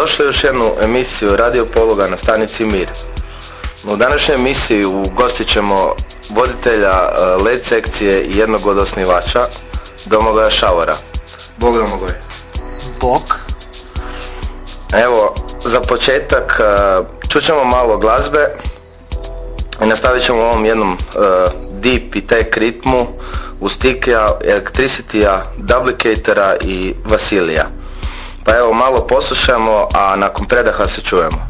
Dobrodošli u još jednu emisiju Radio Poluga na stanici Mir. U današnjoj emisiji ugostit ćemo voditelja e, LED sekcije i jednog od osnivača, Domagoja Šavora. Bog Domagoj. Bog. Evo, za početak e, čućemo malo glazbe i nastavit ćemo u ovom jednom e, deep i tech ritmu uz Tikija, Electricitya, Duplicatora i Vasilija. Poslušamo, a nakon predaha se čujemo.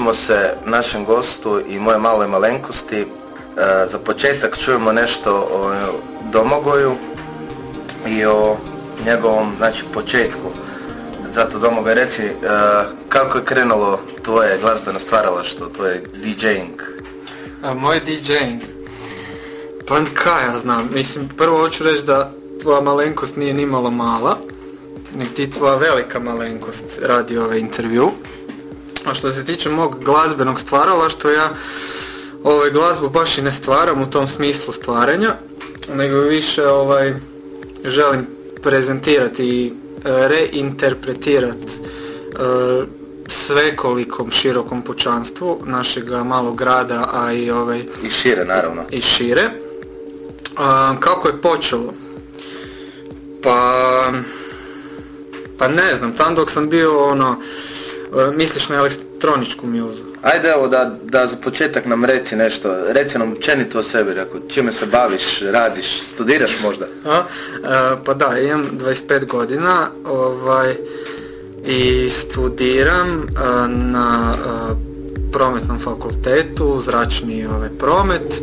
Vraćamo se našem gostu i moje maloj malenkosti. E, za početak čujemo nešto o Domogoju i o njegovom znači, početku. Zato Domogoj reci e, kako je krenulo tvoje glazbeno stvaralaštvo, tvoje DJing? A, moj DJing? Pa kaj ja znam, mislim prvo hoću reći da tvoja malenkost nije ni malo mala, nek ti tvoja velika malenkost radi ovaj intervju. A što se tiče mog glazbenog stvaralaštva, ja ovaj, glazbu baš i ne stvaram u tom smislu stvaranja, nego više ovaj, želim prezentirati i e, reinterpretirati e, svekolikom širokom pučanstvu našeg malog grada, a i ovaj... I šire, naravno. I šire. kako je počelo? Pa... Pa ne znam, tam dok sam bio ono E, misliš na elektroničku muzu? Ajde evo da, da za početak nam reci nešto, reci nam općenito o sebi, ako čime se baviš, radiš, studiraš možda? A, e, pa da, imam 25 godina ovaj, i studiram e, na prometnom fakultetu, zračni ovaj, promet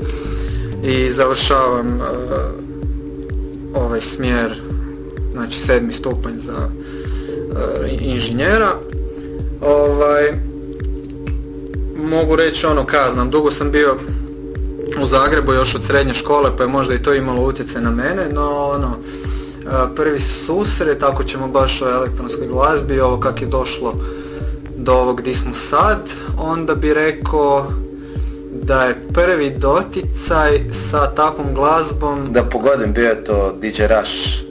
i završavam ovaj smjer, znači sedmi stupanj za inženjera ovaj, mogu reći ono kaznam, dugo sam bio u Zagrebu još od srednje škole pa je možda i to imalo utjecaj na mene, no ono, e, prvi susret, ako ćemo baš o elektronskoj glazbi, ovo kak je došlo do ovog gdje smo sad, onda bi rekao da je prvi doticaj sa takvom glazbom... Da pogodim, bio je to DJ Rush.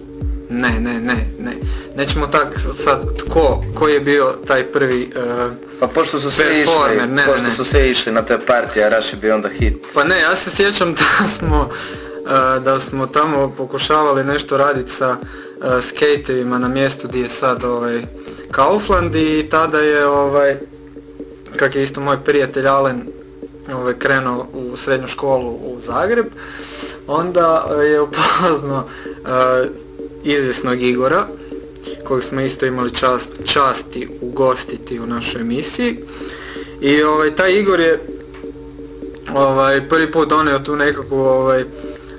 Ne, ne, ne, ne. Nećemo tak sad, tko, ko je bio taj prvi uh, Pa pošto su sve išli, ne, pošto ne, su sve išli na te partije, a Rush je bio onda hit. Pa ne, ja se sjećam da smo da smo tamo pokušavali nešto raditi sa skateovima na mjestu gdje je sad ovaj Kaufland i tada je ovaj kak je isto moj prijatelj Alen ovaj, krenuo u srednju školu u Zagreb, onda je upoznao uh, izvjesnog Igora, kojeg smo isto imali čast, časti ugostiti u našoj emisiji. I ovaj, taj Igor je ovaj, prvi put donio tu nekakvu ovaj,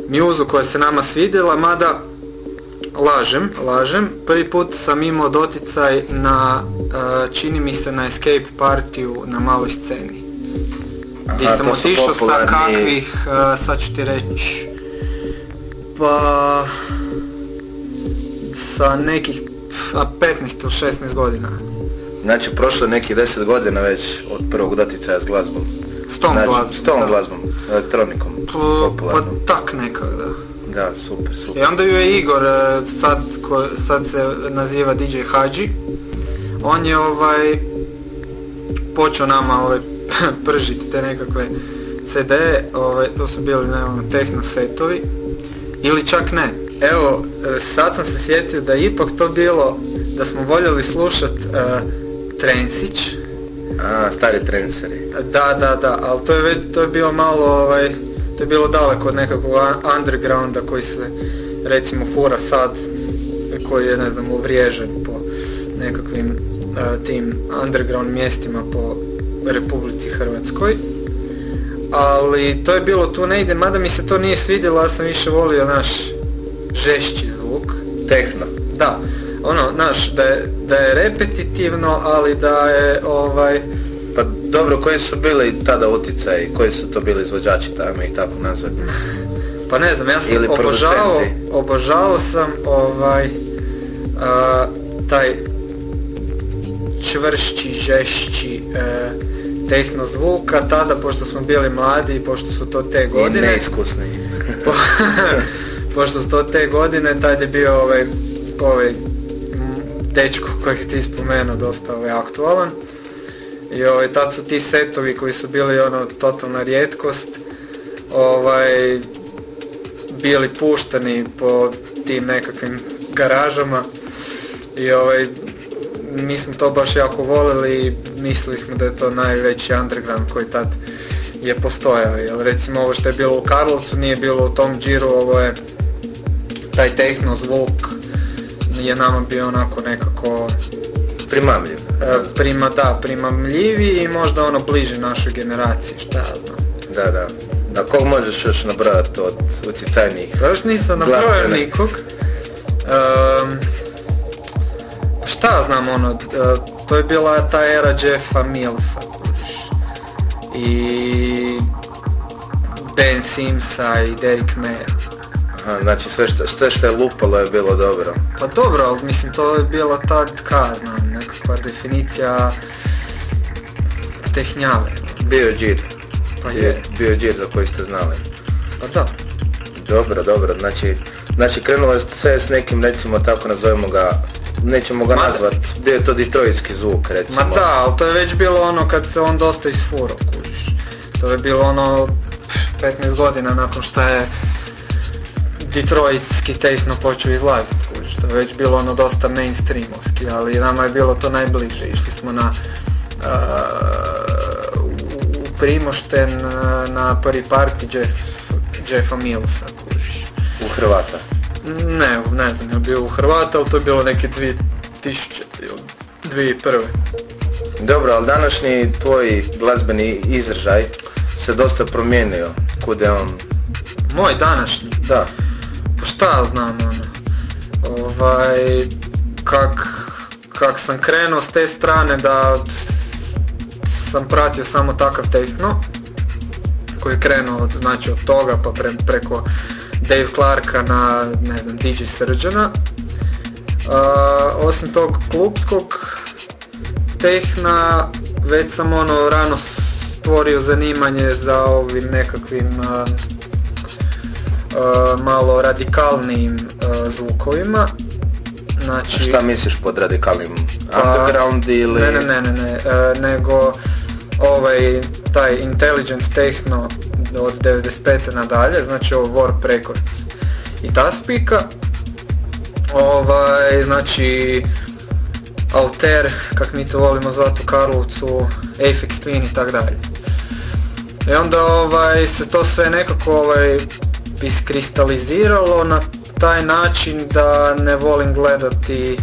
mjuzu koja se nama svidjela, mada lažem, lažem. Prvi put sam imao doticaj na, uh, čini mi se na escape partiju na maloj sceni. Gdje sam otišao sa kakvih, uh, sad ću ti reći, pa sa nekih a 15 ili 16 godina. Znači prošlo je nekih 10 godina već od prvog doticaja s glazbom. S tom znači, glazbom. S tom da. glazbom, elektronikom. Pa, pa tak nekak, da. Da, super, super. I onda ju je Igor, e, sad, ko, sad se naziva DJ Hadži, on je ovaj počeo nama ovaj, pržiti te nekakve CD, ovaj, to su bili ne, ono, techno setovi, ili čak ne. Evo, e, sad sam se sjetio da je ipak to bilo, da smo voljeli slušat uh, Trensić, A, stari trenseri. da, da, da, ali to je već, to je bilo malo, ovaj, to je bilo daleko od nekakvog un- undergrounda koji se recimo fura sad, koji je ne znam uvriježen po nekakvim uh, tim underground mjestima po Republici Hrvatskoj. Ali to je bilo tu negdje, mada mi se to nije svidjelo, ja sam više volio naš žešći zvuk. Tehno. Da, ono, znaš, da je, da je repetitivno, ali da je ovaj, Pa dobro, koji su bili tada utjecaji, koji su to bili izvođači, ajmo ih tako nazvati? Pa ne znam, ja sam Ili obožavao, obožavao sam ovaj a, taj čvršći, žešći e, tehno zvuka, tada pošto smo bili mladi i pošto su to te I godine, neiskusni. po- pošto su to te godine, tad je bio ovaj, ovaj dečko kojeg ti spomenuo dosta ovaj, aktualan. I ovaj, tad su ti setovi koji su bili ono totalna rijetkost, ovaj, bili pušteni po tim nekakvim garažama i ovaj, mi smo to baš jako volili i mislili smo da je to najveći underground koji tad je postojao. Jer recimo ovo što je bilo u Karlovcu nije bilo u tom džiru, ovo je taj tehno zvuk je nama bio onako nekako Primamljiv. e, prima, da, primamljiviji i možda ono bliži našoj generaciji, šta ja znam. Da, da. Da, kog možeš još nabrojati od utjecajnijih? Pa još nisam nabrojao nikog. Ehm, šta znam ono, e, to je bila ta era Jeffa Millsa. I Ben Simsa i Derek Mayer. Aha, znači sve što, sve što je lupalo je bilo dobro. Pa dobro, ali mislim to je bila tad, ka znam, nekakva definicija tehnjave. Bio je džir. Pa Je, je. bio je džir za koji ste znali. Pa da. Dobro, dobro, znači, znači krenulo je sve s nekim, recimo tako nazovemo ga, nećemo ga nazvat, bio je to detroitski zvuk, recimo. Ma da, ali to je već bilo ono kad se on dosta isfuro, kužiš. To je bilo ono pff, 15 godina nakon što je Detroitski techno počeo izlaziti, kužiš. To je već bilo ono dosta mainstreamovski, ali nama je bilo to najbliže. Išli smo na uh, u- Primošten na prvi party Jeff, Jeffa Millsa, kužiš. U Hrvata. Ne, ne znam, je bio u Hrvata, ali to je bilo neke 2000 ili 2001. Dobro, ali današnji tvoj glazbeni izražaj se dosta promijenio. Kud je on? Moj današnji, Da. Šta znam ono, ovaj, kak, kak sam krenuo s te strane da sam pratio samo takav tehno, koji je krenuo od, znači od toga pa pre, preko Dave Clarka na, ne znam, DJ Srđana. A, osim tog klubskog tehna, već sam ono rano stvorio zanimanje za ovim nekakvim a, malo radikalnijim a, zvukovima. Znači, Šta misliš pod radikalnim Pa, underground ili... ne, ne, ne, ne, ne, e, nego ovaj taj intelligent techno od 95. nadalje, znači ovo Warp Records i ta spika. Ovaj, znači Alter, kak mi to volimo zvati u Karlovcu, Apex Twin i tak dalje. I onda ovaj, se to sve nekako ovaj, iskristaliziralo na taj način da ne volim gledati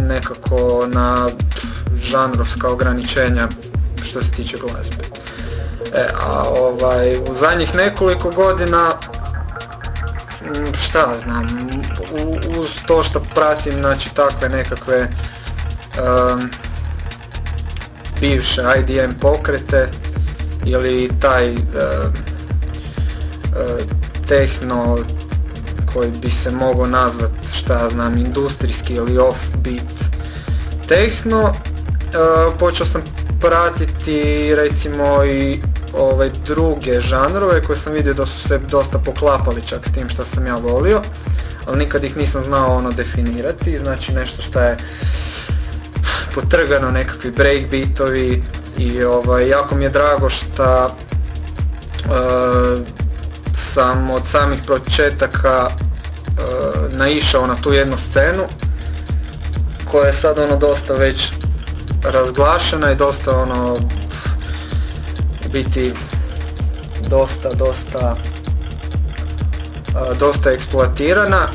nekako na žanrovska ograničenja što se tiče glazbe. E, a ovaj, u zadnjih nekoliko godina šta znam, uz to što pratim znači takve nekakve um, bivše IDM pokrete ili taj uh, tehno koji bi se mogao nazvat šta ja znam industrijski ili offbeat. Tehno uh, počeo sam pratiti recimo i ove druge žanrove koje sam vidio da su se dosta poklapali čak s tim što sam ja volio ali nikad ih nisam znao ono definirati. Znači nešto što je potrgano nekakvi breakbeatovi i ovaj, jako mi je drago što uh, sam od samih početaka uh, naišao na tu jednu scenu koja je sad ono dosta već razglašena i dosta ono biti dosta, dosta uh, dosta eksploatirana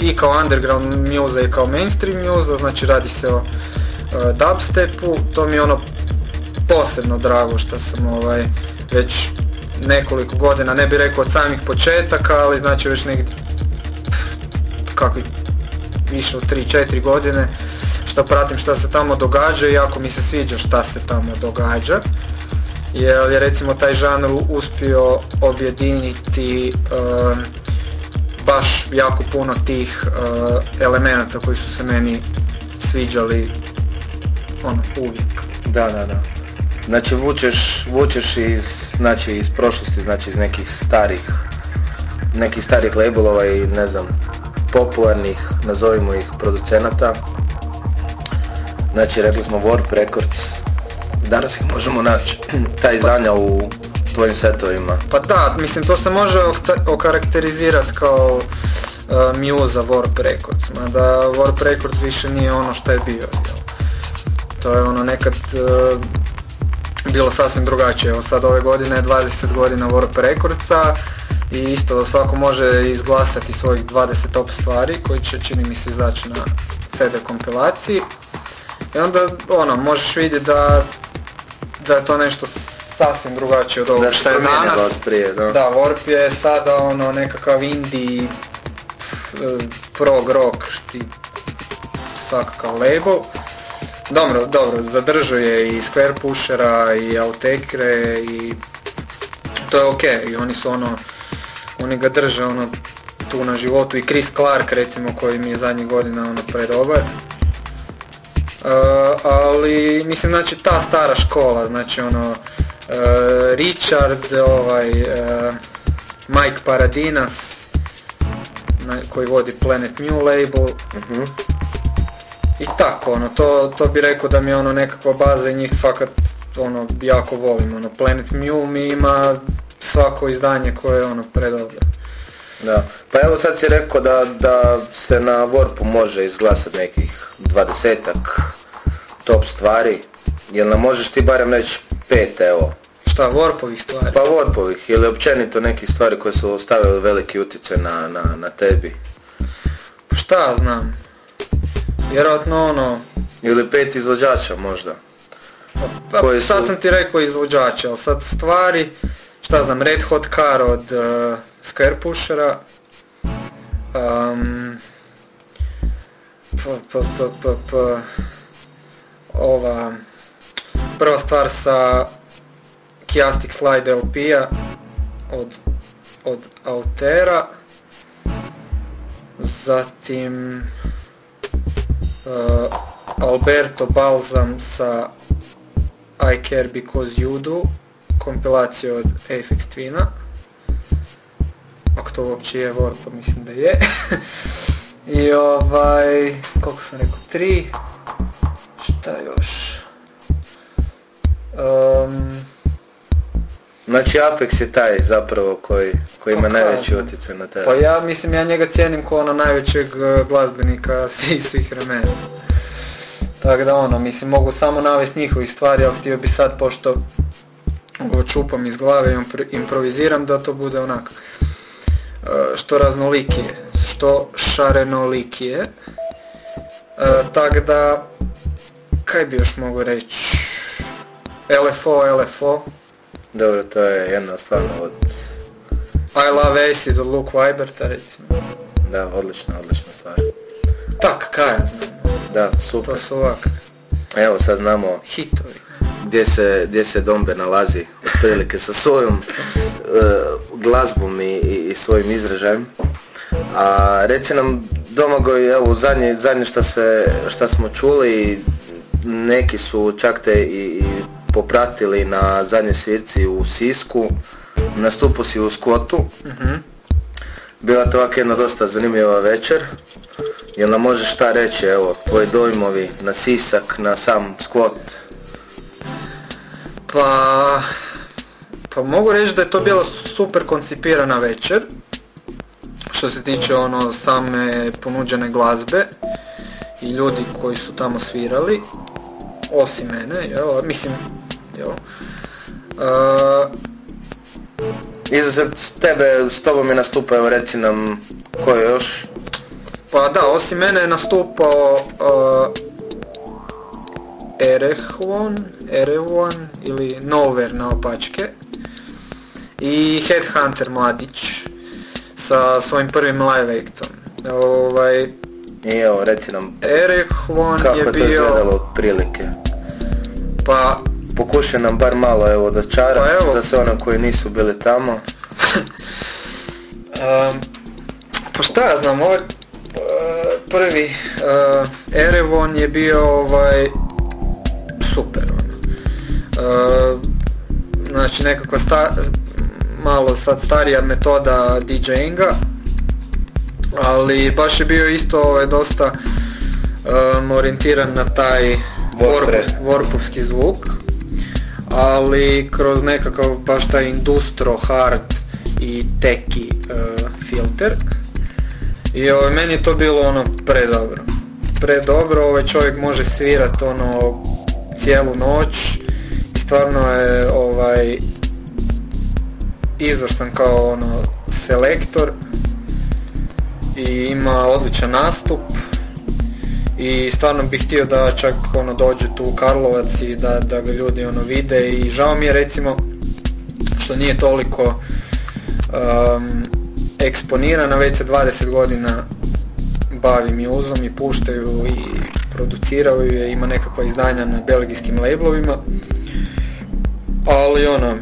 i kao underground music i kao mainstream music, znači radi se o uh, dubstepu, to mi je ono posebno drago što sam ovaj već nekoliko godina, ne bih rekao od samih početaka, ali znači već negdje kakvi više od 3-4 godine što pratim što se tamo događa i jako mi se sviđa šta se tamo događa jer je recimo taj žanr uspio objediniti uh, baš jako puno tih uh, elemenata koji su se meni sviđali ono uvijek. Da, da, da. Znači vučeš, vučeš iz, znači, iz prošlosti, znači iz nekih starih, nekih starih labelova i ne znam, popularnih, nazovimo ih, producenata. Znači rekli smo Warp Records, danas ih možemo naći, ta izdanja u tvojim setovima. Pa da, mislim to se može okarakterizirati kao uh, Muse Warp Records, mada Warp Records više nije ono što je bio. To je ono nekad uh, bilo sasvim drugačije. Evo sad ove godine je 20 godina Warp Recordsa i isto svako može izglasati svojih 20 top stvari koji će čini mi se izaći na CD kompilaciji. I onda ono, možeš vidjeti da, da je to nešto sasvim drugačije od ovog što je danas. Prije, da. da, Warp je sada ono nekakav indie prog rock šti svakakav label. Dobro, dobro, zadržuje i Square Pushera i Altekre i to je ok i oni su ono, oni ga drže ono tu na životu i Chris Clark recimo koji mi je zadnjih godina ono predobar. Uh, ali mislim znači ta stara škola, znači ono uh, Richard, ovaj uh, Mike Paradinas na, koji vodi Planet New label. Mhm. I tako, ono, to, to bi rekao da mi je ono nekakva baza i njih fakat ono, jako volim, ono, Planet Mew mi ima svako izdanje koje je ono predobro. Da, pa evo sad si rekao da, da se na Warpu može izglasati nekih dvadesetak top stvari, jel nam možeš ti barem reći pet evo? Šta, Warpovih stvari? Pa Warpovih, ili općenito nekih stvari koje su ostavili veliki utjecaj na, na, na tebi? Šta znam, vjerojatno ono... Ili pet izvođača možda. Pa, Koji sad su... sam ti rekao izvođača, ali sad stvari, šta znam, Red Hot Car od uh, Scare Pushera, um, pa, pa, pa, pa, pa, ova, prva stvar sa Chiastic Slide LP-a od, od Altera, zatim Alberto Balzam sa I Care Because You Do, kompilacija od Aphex Twina. Ako to uopće je Warp, pa mislim da je. I ovaj, koliko sam rekao, tri. Šta još? Um, Znači Apex je taj zapravo koji, koji ima Pa najveći utjecaj na tebe. Pa ja mislim ja njega cijenim kao ono najvećeg e, glazbenika svih svih vremena. Tako da ono, mislim mogu samo navesti njihovih stvari, ali htio bi sad pošto ovo čupam iz glave i impro- improviziram da to bude onak e, što raznolikije, što šarenolikije. E, Tako da, kaj bi još mogu reći? LFO, LFO, Dobro, to je jedna stvarno od... I Love Acid od Luke Weiberta recimo. Da, odlična, odlična stvar. Tak, kaj ja znam. Da, super. To su ovak Evo sad znamo hitovi. gdje se, gdje se Dombe nalazi otprilike sa svojom e, glazbom i, i, i svojim izražajem. A reci nam Domagoj, evo zadnje, zadnje šta, se, šta smo čuli, neki su čak te i, i popratili na zadnje svirci u Sisku, nastupo si u Skotu, Mhm. bila to ovak jedna dosta zanimljiva večer. Jel nam možeš šta reći, evo, tvoji dojmovi na Sisak, na sam Skot? Pa, pa mogu reći da je to bila super koncipirana večer. Što se tiče ono same ponuđene glazbe i ljudi koji su tamo svirali, osim mene, jel, mislim, jel. E, Izuzev tebe, s tobom je nastupao, reci nam ko je još? Pa da, osim mene je nastupao uh, Erehwon, Erehwon ili Nowhere na opačke i Headhunter mladić sa svojim prvim live actom. Ovaj, I evo, reci nam Erehwon kako je je to bio, izgledalo otprilike. pa Pokušaj nam bar malo evo da čara Pa evo. za sve one koji nisu bili tamo. Um, pa šta ja znam, ovaj uh, prvi uh, Erevon je bio ovaj super. Uh, znači nekakva sta, malo sad starija metoda DJinga, ali baš je bio isto ovaj dosta um, orijentiran na taj Warp warp- warpovski zvuk, ali kroz nekakav baš taj industro, hard i teki uh, filter. I ovaj, meni je to bilo ono predobro. Predobro, ovaj čovjek može svirat ono cijelu noć stvarno je ovaj izvrstan kao ono selektor i ima odličan nastup i stvarno bih htio da čak ono dođe tu u Karlovac i da, da ga ljudi ono vide i žao mi je recimo što nije toliko um, eksponirana, već se 20 godina bavi muzom i puštaju i produciraju je, ima nekakva izdanja na belgijskim lablovima, ali ono,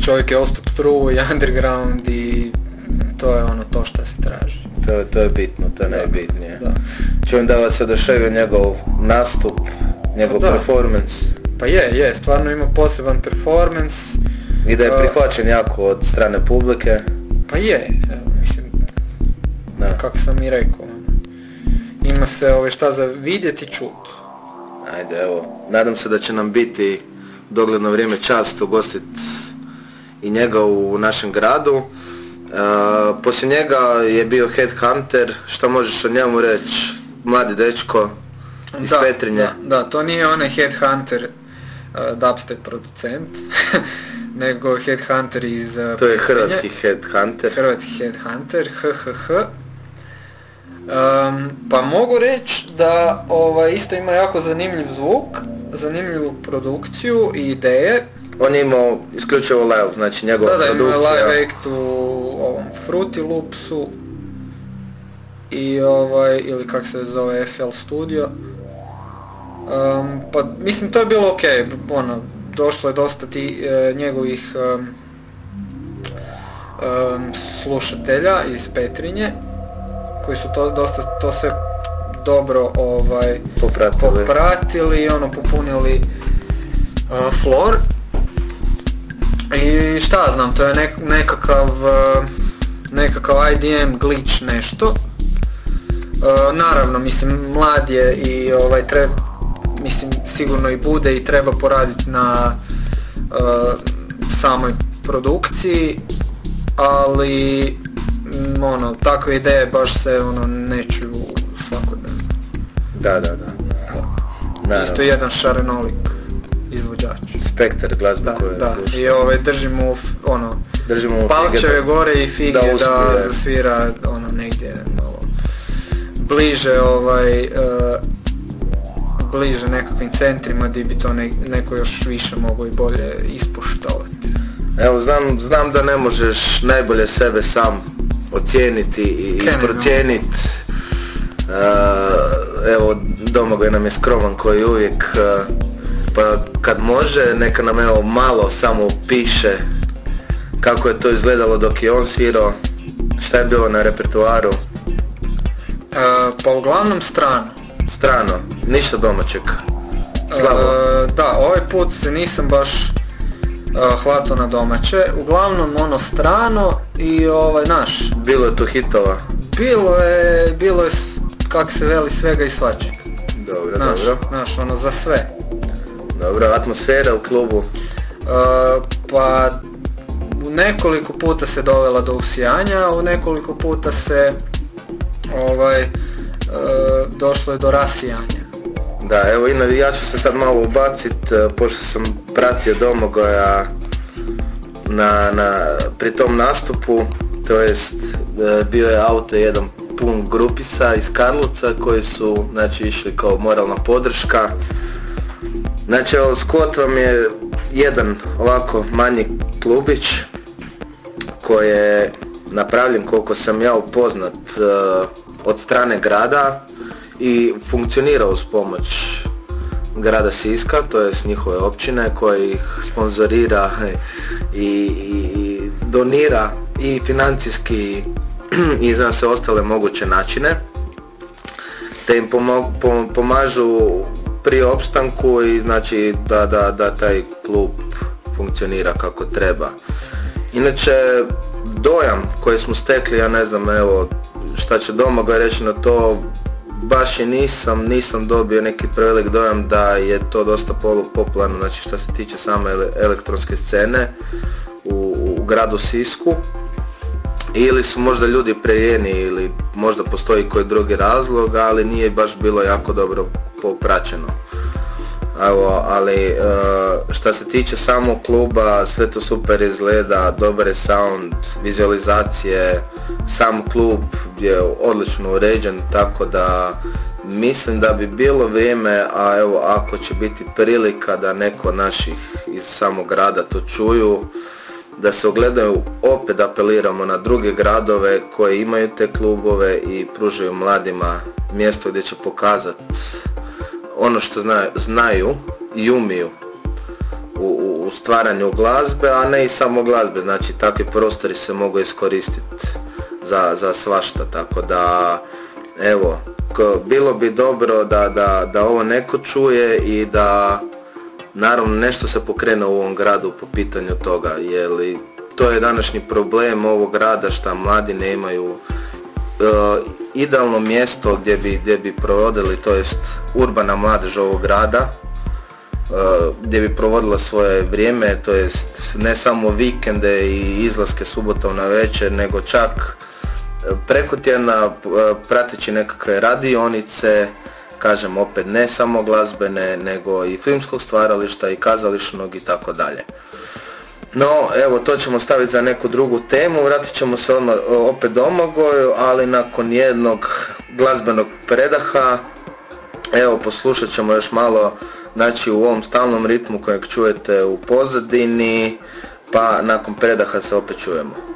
čovjek je ostao true i underground i to je ono to što se traži. To, to je bitno, to je najbitnije. Da. Čujem da vas oduševio njegov nastup, njegov Da. performance Pa je, je, stvarno ima poseban performance, i da je prihvaćen jako od strane publike. pa je, mislim, Da. kako sam i rekao, ima se ove šta za vidjeti i čut. Ajde, evo, nadam se da će nam biti dogledno vrijeme čast ugostit i njega u našem gradu. E, poslije njega je bio Headhunter, šta možeš o njemu reći? Mladi dečko iz da, Petrinje. Da, da, to nije onaj Headhunter uh, dubstep producent, nego Headhunter iz uh, To je Petrinje. hrvatski Headhunter. Hrvatski Headhunter, HHH. Um, pa mogu reći da ovaj, isto ima jako zanimljiv zvuk, zanimljivu produkciju i ideje. On je imao isključivo live, znači njegova Da, da, produkcija. live act u ovom Fruity Loopsu i ovaj, ili kak se zove FL Studio. Um, pa mislim to je bilo ok, ono, došlo je dosta ti e, njegovih um, um, slušatelja iz Petrinje koji su to dosta to sve dobro ovaj Popratili. popratili i ono popunili uh, floor. I šta ja znam, to je nek, nekakav uh, nekakav IDM glitch nešto. Uh, naravno, mislim, mlad je i ovaj treba, mislim, sigurno i bude i treba poraditi na uh, samoj produkciji, ali ono, takve ideje baš se ono ne čuju svakodnevno. Da, da, da. Naravno. Isto jedan šarenolik izvođač. Spektar glazbe Da, koje da. slušam. I ovaj, držimo ono, Držimo palčeve da- gore i fige da da, zasvira ono negdje malo bliže ovaj e, bliže nekakvim centrima gdje bi to ne- neko još više mogao i bolje ispoštovati. Evo, znam, znam da ne možeš najbolje sebe sam ocijeniti i, i Krenemo. procijeniti. evo, Domagoj nam je skroman koji uvijek, e, pa kad može, neka nam evo malo samo piše kako je to izgledalo dok je on svirao, šta je bilo na repertoaru, E, pa uglavnom strano. strano, ništa domaćeg. Slabo. E, da, ovaj put se nisam baš e, hvatao na domaće, uglavnom ono strano i ovaj naš. Bilo je tu hitova. Bilo je, bilo je, kak se veli, svega i svačeg. Dobro, Naš, dobro. naš, ono za sve. Dobro, atmosfera u klubu. E, pa u nekoliko puta se dovela do usijanja, u nekoliko puta se ovaj e, došlo je do rasijanja. Da, evo Ina, ja ću se sad malo ubacit, e, pošto sam pratio Domagoja na, na, pri tom nastupu, to jest bio je auto jedan pun grupisa iz Karlovca koji su znači, išli kao moralna podrška. Znači evo Skot vam je jedan ovako manji klubić koji je napravljen koliko sam ja upoznat e, od strane grada i funkcionira uz pomoć grada Siska, to jest njihove općine koja ih sponzorira i, i, donira i financijski i za sve ostale moguće načine te im pomažu pri opstanku i znači da, da, da taj klub funkcionira kako treba. Inače, dojam koji smo stekli, ja ne znam, evo, šta će Domagoj reći na to, baš i nisam, nisam dobio neki prevelik dojam da je to dosta popularno, znači što se tiče same ele- elektronske scene u, u gradu Sisku. Ili su možda ljudi prejeni ili možda postoji koji drugi razlog, ali nije baš bilo jako dobro popraćeno. Evo, ali e, šta se tiče samog kluba, sve to super izgleda, dobar je sound, vizualizacije, sam klub je odlično uređen, tako da mislim da bi bilo vrijeme, a evo ako će biti prilika da neko naših iz samog grada to čuju, da se ogledaju, opet apeliramo na druge gradove koji imaju te klubove i pružaju mladima mjesto gdje će pokazati ono što zna- znaju i umiju u, u- u stvaranju glazbe, a ne i samo glazbe, znači takvi prostori se mogu iskoristiti za, za svašta, tako da evo, bilo bi dobro da, da, da ovo neko čuje i da naravno nešto se pokrene u ovom gradu po pitanju toga, jer to je današnji problem ovog grada šta mladi nemaju idealno mjesto gdje bi, gdje bi provodili, to jest urbana mladež ovog grada, e, gdje bi provodila svoje vrijeme, to jest ne samo vikende i izlaske subotom na večer, nego čak e, preko tjedna prateći nekakve radionice, kažem opet ne samo glazbene, nego i filmskog stvarališta i kazališnog i tako dalje. No, evo, to ćemo staviti za neku drugu temu, vratit ćemo se odmah opet Domagoju, ali nakon jednog glazbenog predaha, evo, poslušat ćemo još malo, znači u ovom stalnom ritmu kojeg čujete u pozadini, pa nakon predaha se opet čujemo.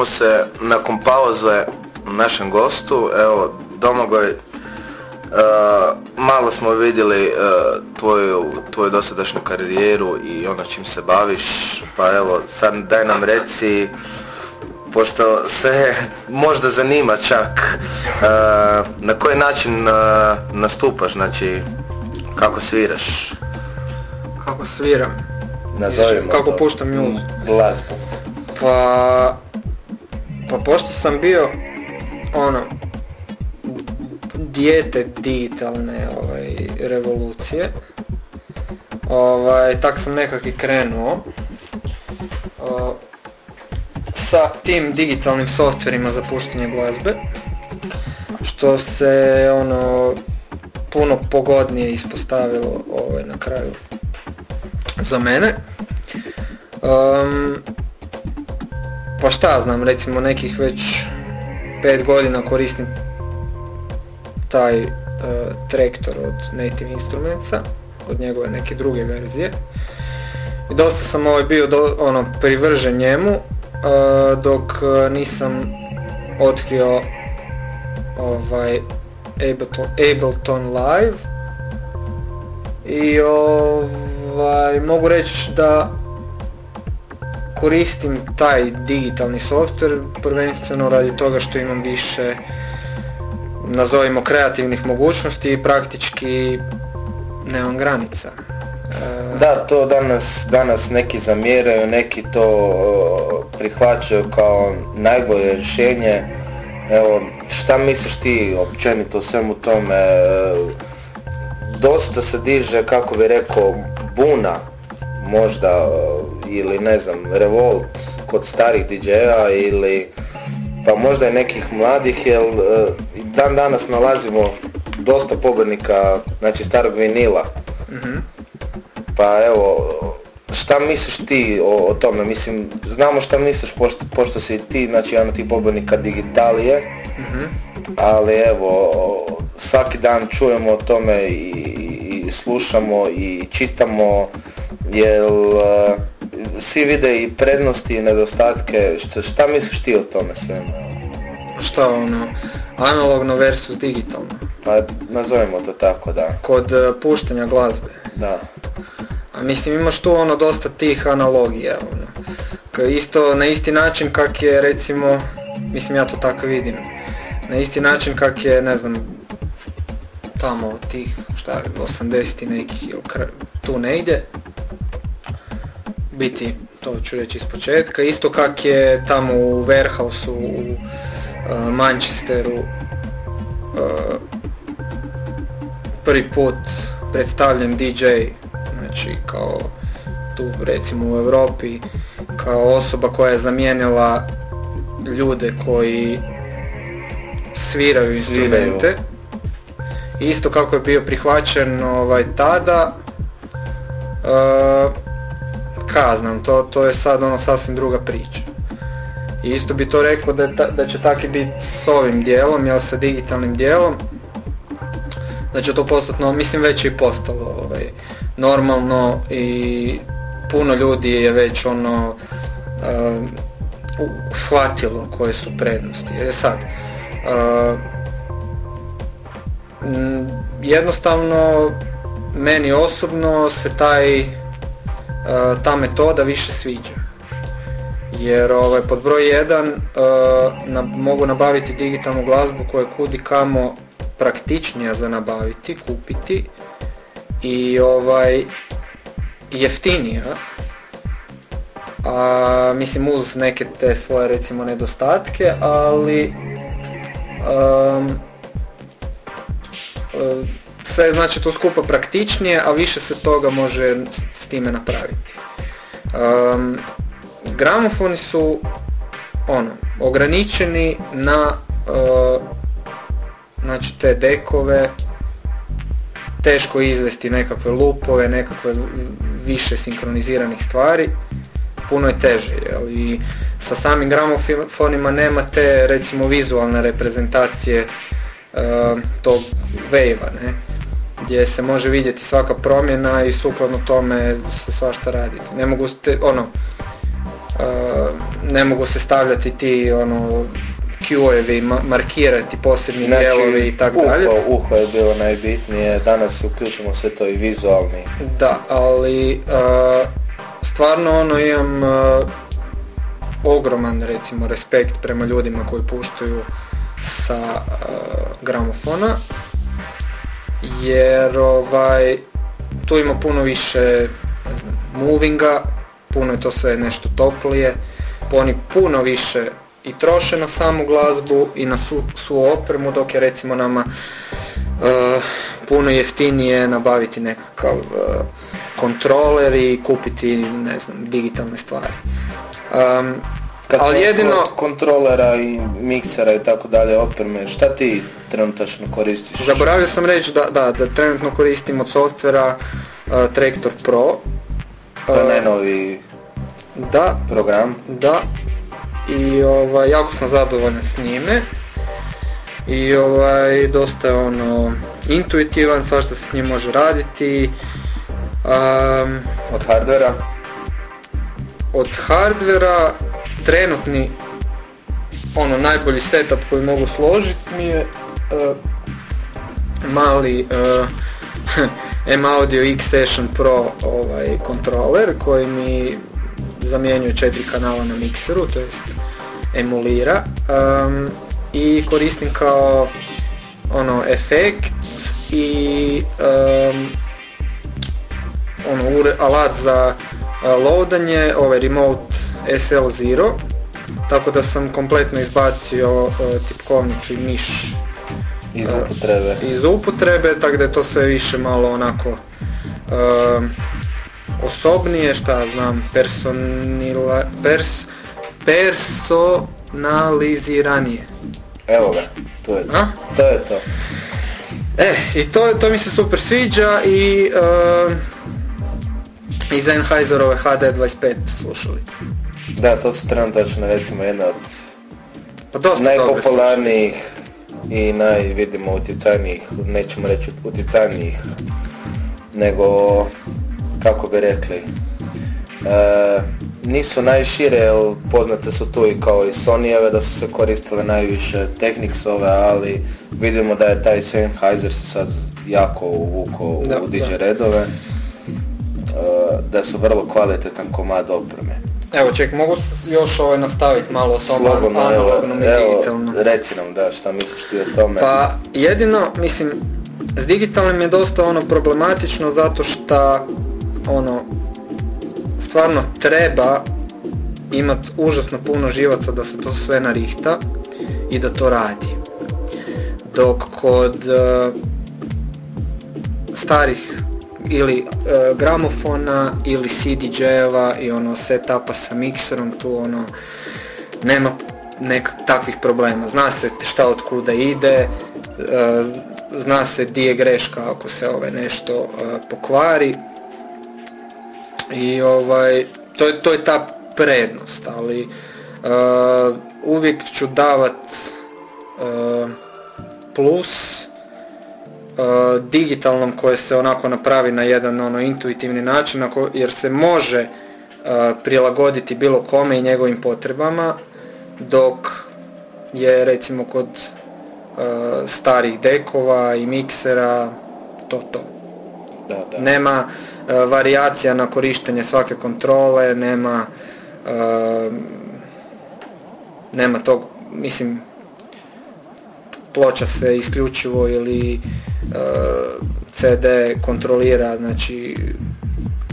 Vraćamo se nakon pauze našem gostu, evo Domagoj, Uh, malo smo vidjeli uh, tvoju, tvoju dosadašnju karijeru i ono čim se baviš, pa evo sad daj nam reci, pošto se možda zanima čak, uh, na koji način nastupaš, znači kako sviraš? Kako sviram? Nazovimo Kako puštam muziku? Glazbu. Pa, pa pošto sam bio, ono, dijete digitalne ovaj, revolucije. Ovaj, tak sam nekak i krenuo. sa tim digitalnim softverima za puštanje glazbe. Što se ono puno pogodnije ispostavilo ovaj, na kraju za mene. Um, pa šta znam, recimo nekih već pet godina koristim taj uh, traktor od Native Instrumentsa, od njegove neke druge verzije. I dosta sam ovaj bio do, ono, privržen njemu, uh, dok uh, nisam otkrio ovaj Ableton, Ableton Live i ovaj, mogu reći da koristim taj digitalni software prvenstveno radi toga što imam više nazovimo kreativnih mogućnosti i praktički nemam granica. E, da, to danas, danas neki zamjeraju, neki to prihvaćaju kao najbolje rješenje. Evo, šta misliš ti općenito o svemu tome? E, dosta se diže, kako bi rekao, buna možda ili ne znam, revolt kod starih DJ-a ili pa možda i nekih mladih, jer e, dan danas nalazimo dosta pobornika, znači starog vinila. Mhm. Pa evo, šta misliš ti o, o, tome? Mislim, znamo šta misliš pošto, pošto si ti, znači jedan od tih pobornika digitalije, mhm. ali evo, svaki dan čujemo o tome i, i slušamo i čitamo, jer e, svi vide i prednosti i nedostatke, šta, šta misliš ti o tome svemu? Šta ono, analogno versus digitalno? Pa nazovimo to tako, da. Kod uh, puštanja glazbe? Da. A mislim imaš tu ono dosta tih analogija, ono. isto na isti način kak je recimo, mislim ja to tako vidim, na isti način kak je, ne znam, tamo tih, šta 80 nekih, tu ne ide, biti, to ću reći iz početka, isto kak je tamo u Warehouse u uh, Manchesteru uh, prvi put predstavljen DJ, znači kao tu recimo u Europi kao osoba koja je zamijenila ljude koji sviraju instrumente. Isto kako je bio prihvaćen ovaj tada, uh, ka znam, to, to je sad ono sasvim druga priča. I isto bi to rekao da, da će taki biti s ovim dijelom, jel sa digitalnim dijelom. Da će to postati, mislim već je i postalo ovaj, normalno i puno ljudi je već ono uh, shvatilo koje su prednosti. E sad, uh, jednostavno meni osobno se taj ta metoda više sviđa. Jer ovaj, pod broj 1 e, na, mogu nabaviti digitalnu glazbu koja je kudi kamo praktičnija za nabaviti, kupiti i ovaj jeftinija. A, mislim uz neke te svoje recimo nedostatke, ali um, sve znači to skupa praktičnije, a više se toga može time napraviti. Um, gramofoni su ono, ograničeni na uh, znači te dekove, teško izvesti nekakve lupove, nekakve više sinkroniziranih stvari, puno je teže. Jel? I sa samim gramofonima nema te recimo vizualne reprezentacije uh, tog vejva, ne? Gdje se može vidjeti svaka promjena i sukladno tome se svašta raditi. Ne mogu ste, ono, uh, ne mogu se stavljati ti ono Q-evi, ma- markirati posebni dijelovi i tako dalje. uho, uho je bilo najbitnije, danas uključimo sve to i vizualni. Da, ali uh, stvarno ono imam uh, ogroman recimo respekt prema ljudima koji puštaju sa uh, gramofona jer ovaj tu ima puno više movinga, puno je to sve nešto toplije, oni puno više i troše na samu glazbu i na svu, svu opremu dok je recimo nama uh, puno jeftinije nabaviti nekakav uh, kontroler i kupiti ne znam digitalne stvari. Um, Kad ali jedino kontrolera i miksera i tako dalje opreme, šta ti trenutačno koristiš? zaboravio sam reći da, da, da trenutno koristim od softvera uh, Tractor Pro. To je Uh, najnoviji da, program. Da, i ovaj, jako sam zadovoljan s njime. I ovaj, dosta je ono intuitivan, svašta se s njim može raditi. Um, Od hardvera? od hardvera trenutni ono najbolji setup koji mogu složiti mi je mali uh, M-Audio X-Session Pro ovaj, kontroler koji mi zamjenjuje četiri kanala na mikseru, to jest emulira um, i koristim kao ono efekt i um, ono ure- alat za uh, loadanje, ovaj remote SL0 tako da sam kompletno izbacio uh, tipkovnicu i miš Iz Uh, upotrebe. iz upotrebe, tako da je to sve više malo onako um, osobnije, šta znam, personila, pers, personaliziranije. Evo ga, to je to. To je to. E, i to, to mi se super sviđa i um, i Sennheiserove HD25 slušalice. Da, to su trenutačno recimo jedna od Pa dosta najpopularnijih i najvidimo utjecajnijih, nećemo reći utjecajnijih, nego kako bi rekli, e, nisu najšire, poznate su tu i kao i Sonyjeve da su se koristile najviše Technicsove, ali vidimo da je taj Sennheiser se sad jako uvukao Da, u DJ da. redove, e, da su vrlo kvalitetan komad opreme. Evo ček, mogu još ovaj nastaviti malo o tom Slobodno, evo, analognom i evo, digitalnom. reci nam da, šta misliš ti o tome? Pa jedino, mislim, s digitalnim je dosta ono problematično zato što ono, stvarno treba imat užasno puno živaca da se to sve narihta i da to radi. Dok kod e, starih ili e, gramofona ili CDJ-eva i ono setupa sa mikserom tu ono nema nek takvih problema. Zna se šta od kuda ide, e, zna se di je greška ako se ovaj nešto e, pokvari i ovaj to je, to je ta prednost, ali e, uvijek ću davat e, plus digitalnom koje se onako napravi na jedan ono intuitivni način ako, jer se može e, prilagoditi bilo kome i njegovim potrebama dok je recimo kod e, starih dekova i miksera to to. Da, da. Nema e, varijacija na korištenje svake kontrole, nema e, nema tog, mislim ploča se isključivo ili e, CD kontrolira, znači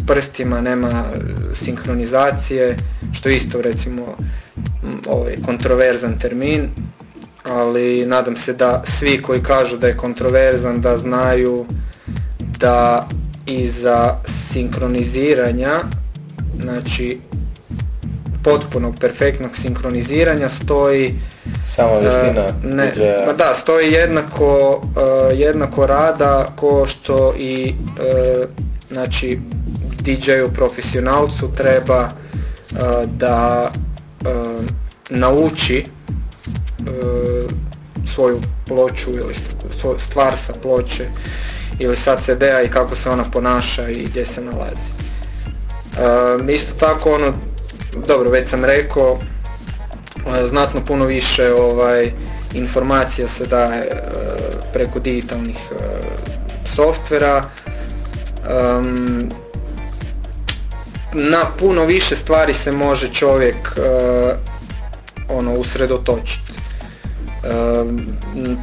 prstima nema sinkronizacije, što isto recimo ovaj kontroverzan termin, ali nadam se da svi koji kažu da je kontroverzan da znaju da iza sinkroniziranja, znači potpunog perfektnog sinkroniziranja stoji Samo vještina E, ne, DJ-a. pa da, stoji jednako, e, jednako rada ko što i e, znači DJ-u profesionalcu treba e, da e, nauči e, svoju ploču ili stvar sa ploče ili sa CD-a i kako se ona ponaša i gdje se nalazi. E, isto tako ono, dobro već sam rekao, znatno puno više ovaj informacija se daje preko digitalnih softvera. Na puno više stvari se može čovjek ono usredotočiti.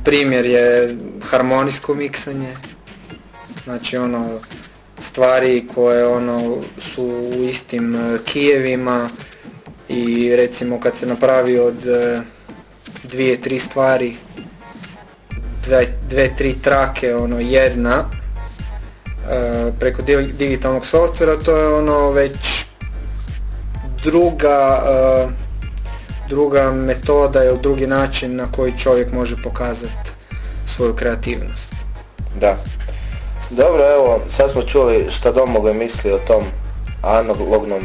Primjer je harmonijsko miksanje, znači ono stvari koje ono su u istim e, kijevima i recimo kad se napravi od e, dvije, tri stvari, dve, dve tri trake, ono jedna e, preko digitalnog softvera, to je ono već druga druga metoda ili drugi način na koji čovjek može pokazati svoju kreativnost. Da. Dobro, evo, sad smo čuli šta Domagoj misli o tom analognom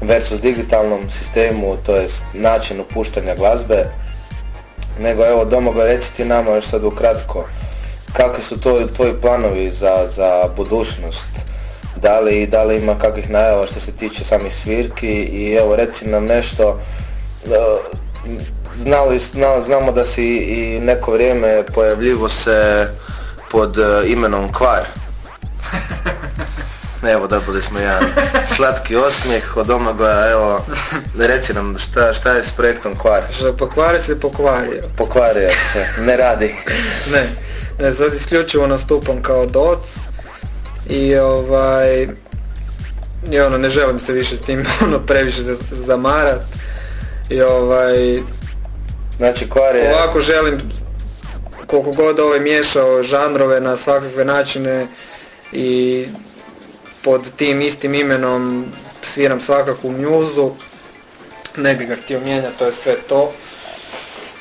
versus digitalnom sistemu, to jest načinu puštanja glazbe. Nego evo Domagoj reci ti nama još sad ukratko, kakvi su to, tvoji planovi za, za budućnost? Da li, da li ima kakvih najava što se tiče samih svirki i evo reci nam nešto, znali, znamo da si i neko vrijeme pojavljivo se pod e, imenom Kvar. Evo da bude smo jedan slatki osmijeh od Omagoja, evo, reci nam šta, šta je s projektom Kvar? Što pokvari se pokvario. Pokvario se, ne radi. ne, ne, sad isključivo nastupam kao doc i ovaj, i ono, ne želim se više s tim ono previše zamarat i ovaj, Znači Kvar je... Ovako želim koliko god ovaj miješao žanrove na svakakve načine i pod tim istim imenom sviram svakakvu mjuzu, ne bi ga htio mijenjati, to je sve to.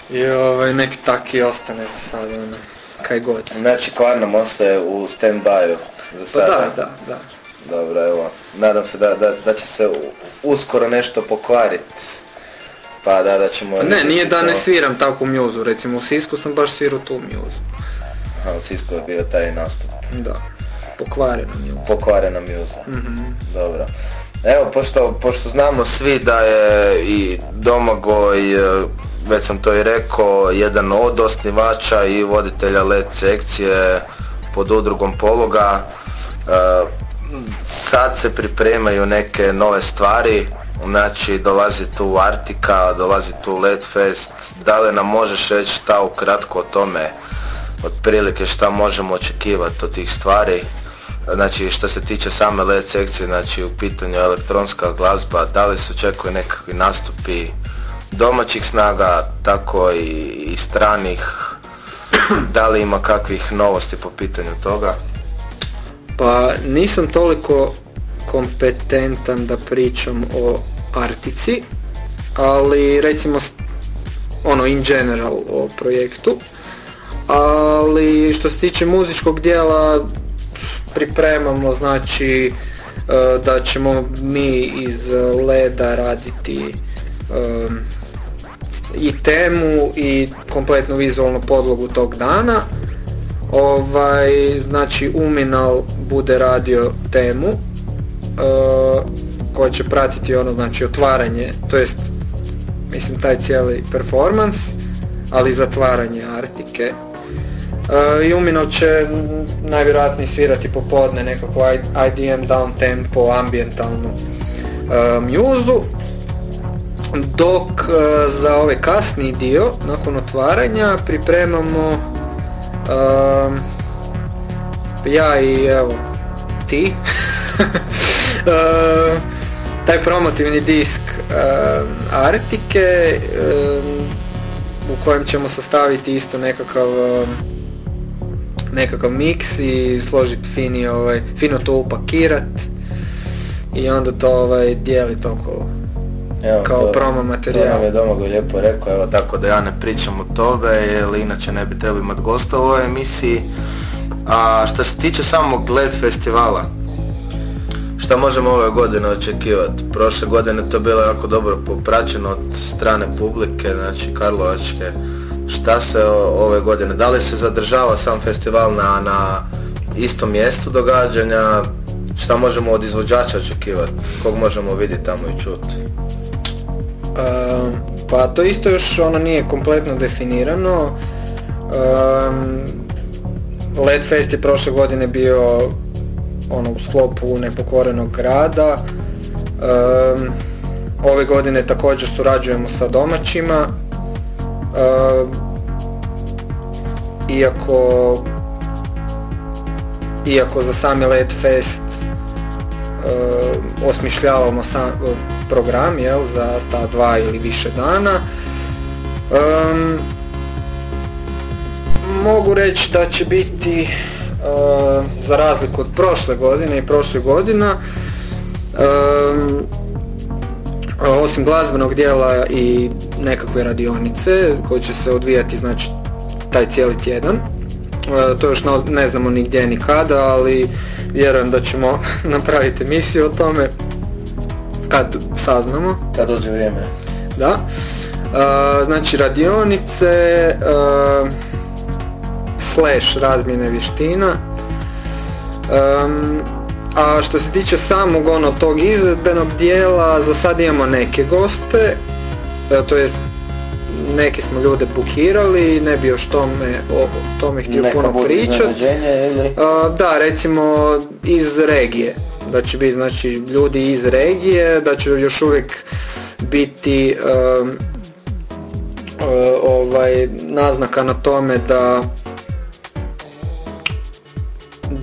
I ovaj, neki taki ostane sad, ono, kaj god. Znači kvar nam ostaje u stand-byu za pa sada. da, da, da. Dobro, evo, nadam se da, da, da će se uskoro nešto pokvariti. Pa da, da ćemo... Ne, nije da ne sviram takvu mjuzu, recimo u Sisku sam baš svirao tu mjuzu. Aha, u Sisku je bio taj nastup. Da, pokvarena mjuza. Pokvarena mjuza, mm dobro. Evo, pošto, pošto znamo svi da je i Domagoj, e, već sam to i rekao, jedan od osnivača i voditelja LED sekcije pod udrugom Pologa, e, sad se pripremaju neke nove stvari, Znači dolazi tu Artika, dolazi tu Fest, da li nam možeš reći šta ukratko o tome, otprilike šta možemo očekivati od tih stvari, znači što se tiče same LED sekcije, znači u pitanju elektronska glazba, da li se očekuje nekakvi nastupi domaćih snaga, tako i, i stranih, da li ima kakvih novosti po pitanju toga? Pa nisam toliko kompetentan da pričam o Artici, ali recimo ono in general o projektu. Ali što se tiče muzičkog dijela pripremamo znači e, da ćemo mi iz Leda raditi i temu i kompletnu vizualnu podlogu tog dana. Ovaj, znači Uminal bude radio temu koja će pratiti ono znači otvaranje, to jest mislim taj cijeli performance, ali zatvaranje Artike. Uh, I Uminal će najvjerojatnije svirati popodne nekakvu IDM down tempo, ambientalnu uh, mjuzu, dok uh, za ovaj kasni dio, nakon otvaranja, pripremamo ja i evo ti. Taj promotivni disk Artike u kojem ćemo sastaviti isto nekakav nekakav miks i složiti fini, ovaj, fino to upakirat i onda to ovaj, dijeliti oko Evo, kao to, promo materijal. To nam je Domagoj lijepo rekao, evo tako da ja ne pričam o tobe, jer inače ne bi trebali imati gosta u ovoj emisiji. A što se tiče samog LED festivala, Šta možemo ove godine očekivati? Prošle godine to bilo jako dobro popraćeno od strane publike, znači Karlovačke. Šta se ove godine, da li se zadržava sam festival na, na istom mjestu događanja? Šta možemo od izvođača očekivati? Kog možemo vidjeti tamo i čuti? Ehm, Pa to isto još ono nije kompletno definirano. Um, Led Fest je prošle godine bio ono u sklopu nepokorenog grada. Um, ove godine također surađujemo sa domaćima. Um, iako iako za sami Led Fest uh, osmišljavamo sam program jel, za ta dva ili više dana. Um, mogu reći da će biti za razliku od prošle godine i prošle godina um, osim glazbenog dijela i nekakve radionice koje će se odvijati znači taj cijeli tjedan. Uh, to još ne znamo ni gdje ni kada, ali vjerujem da ćemo napraviti emisiju o tome kad saznamo. Kad dođe vrijeme. Da. Uh, znači radionice, uh, slash razmjene vještina. Um, a što se tiče samog ono tog izvedbenog dijela, za sad imamo neke goste, to jest neke smo ljude bukirali, ne bi još tome, o tome htio Neka puno pričati. ili? Da, recimo iz regije, da će biti znači ljudi iz regije, da će još uvijek biti um, ovaj, naznaka na tome da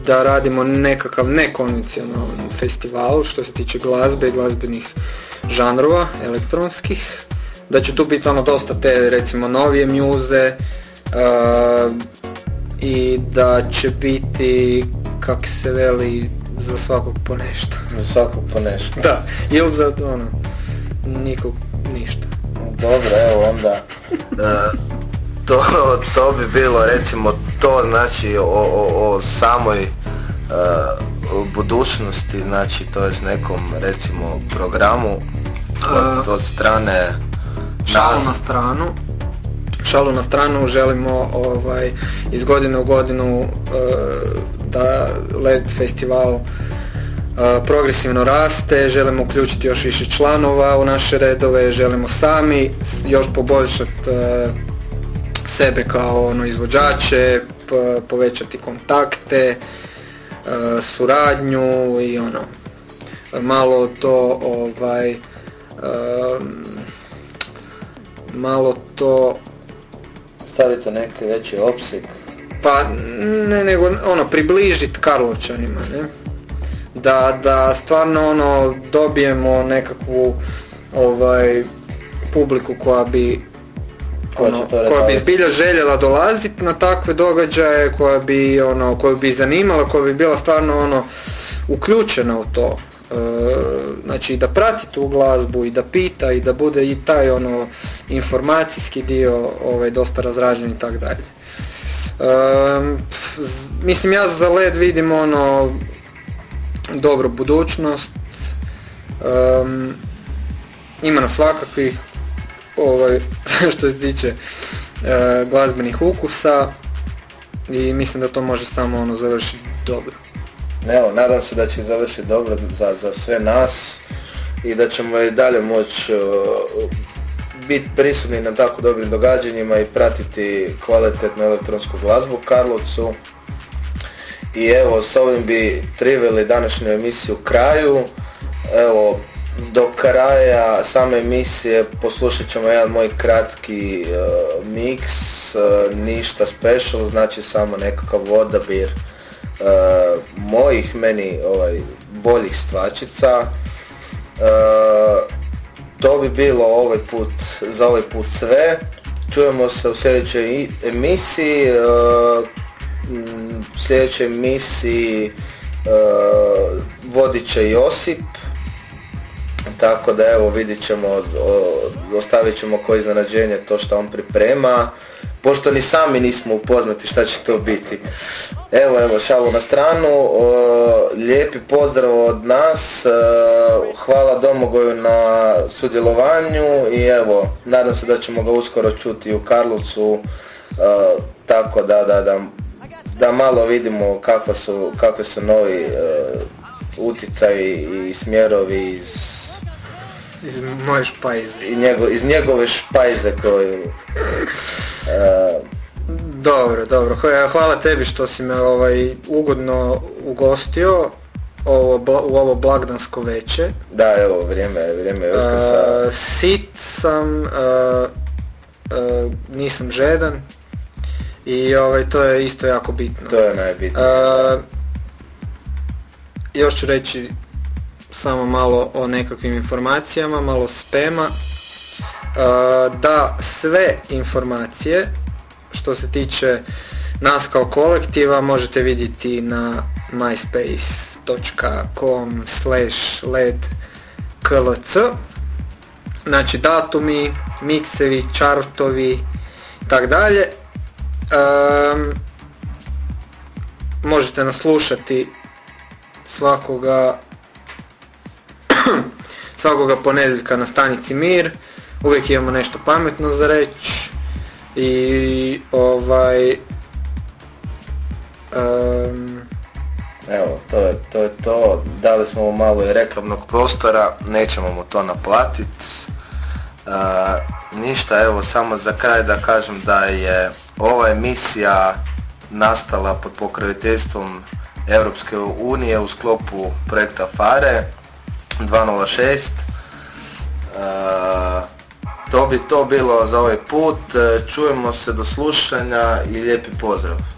da radimo nekakav nekonvencionalan festival što se tiče glazbe i glazbenih žanrova elektronskih. Da će tu biti ono dosta te recimo novije mjuze uh, i da će biti kak se veli za svakog po nešto. Za svakog po nešto. Da, ili za ono, nikog ništa. Dobro, evo onda. to, to bi bilo recimo to znači o, o, o samoj uh, budućnosti, znači to je s nekom recimo programu od, od strane šalu na stranu. Šalu na stranu želimo ovaj, iz godine u godinu uh, da LED festival uh, progresivno raste, želimo uključiti još više članova u naše redove, želimo sami još poboljšati sebe kao ono izvođače, povećati kontakte, e, suradnju i ono. Malo to ovaj malo to staviti neki veći opseg. Pa ne nego ono približiti Karlovčanima ne? Da, da stvarno ono dobijemo nekakvu ovaj publiku koja bi ono, koja bi zbilja željela dolaziti na takve događaje, koja bi ono, koju bi zanimala, koja bi bila stvarno ono uključena u to. E, znači da prati tu glazbu i da pita i da bude i taj ono informacijski dio ovaj, dosta razrađen i tako dalje. E, mislim ja za led vidim ono dobru budućnost. E, ima na svakakvih ovaj, što se tiče e, glazbenih ukusa i mislim da to može samo ono završiti dobro. Evo, nadam se da će završiti dobro za, za sve nas i da ćemo i dalje moći e, biti prisutni na tako dobrim događanjima i pratiti kvalitetnu elektronsku glazbu Karlovcu. I evo, s ovim bi priveli današnju emisiju kraju. Evo, do kraja same emisije poslušat ćemo jedan moj kratki uh, mix, uh, ništa special, znači samo nekakav odabir uh, mojih meni ovaj, boljih stvačica. To bi bilo ovaj put, za ovaj put sve. Čujemo se u sljedećoj emisiji. U sljedećoj emisiji vodit će Josip tako da evo vidit ćemo, ostavit ćemo koje iznenađenje to što on priprema, pošto ni sami nismo upoznati šta će to biti. Evo, evo, šalu na stranu, lijepi pozdrav od nas, hvala Domogoju na sudjelovanju i evo, nadam se da ćemo ga uskoro čuti u Karlovcu, tako da, da, da, da malo vidimo kakva su, kakve su novi utjecaji i smjerovi iz Iz moje špajze. I njego, iz njegove špajze koju... e, Dobro, dobro. Hva- Hvala tebi što si me ovaj ugodno ugostio ovo, u ovo blagdansko veče. da, evo, vrijeme, vrijeme je Uskrsa. E, sit sam, e, e, nisam žedan i ovaj, to je isto jako bitno. To je najbitnije. E, još ću reći samo malo o nekakvim informacijama, malo spema. E, da sve informacije što se tiče nas kao kolektiva možete vidjeti na myspace.com slash led klc znači datumi, miksevi, čartovi i tak dalje. Možete nas slušati svakoga svakoga ponedjeljka na stanici Mir. Uvijek imamo nešto pametno za reći. I ovaj em, Evo, to je, to je to. Dali smo mu malo i reklamnog prostora, nećemo mu to naplatit. E, ništa, evo samo za kraj da kažem da je ova emisija nastala pod pokroviteljstvom Europske unije u sklopu projekta FARE 206. E, to bi to bilo za ovaj put. E, Čujemo se do slušanja i lijepi pozdrav.